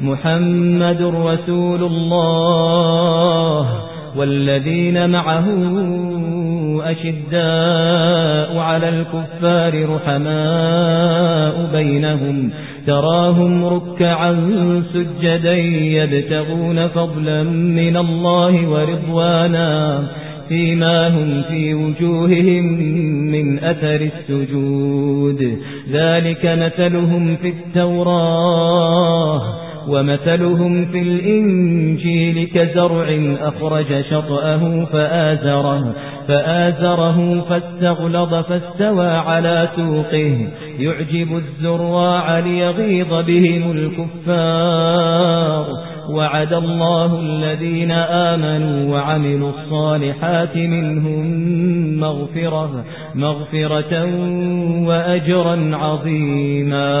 محمد رسول الله والذين معه أشداء على الكفار رحماء بينهم تراهم ركعا سجدا يبتغون فضلا من الله ورضوانا فيما هم في وجوههم من أثر السجود. ذلك مثلهم في التوراة. ومثلهم في الإنجيل كزرع أخرج شطأه فآزره فآزره فاستغلظ فاستوى على سوقه يعجب الزراع ليغيظ بهم الكفار. وعد الله الذين آمنوا وعملوا الصالحات منهم مغفرة مغفرة وأجرا عظيما.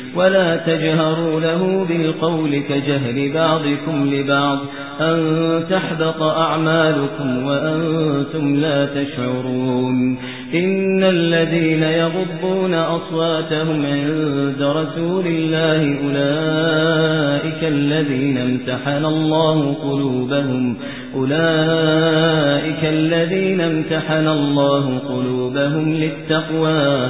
ولا تجهروا له بالقول كجهر بعضكم لبعض أن تحبط أعمالكم وأنتم لا تشعرون إن الذين يغضون أصواتهم عند رسول الله أولئك الذين امتحن الله قلوبهم أولئك الذين امتحن الله قلوبهم للتقوى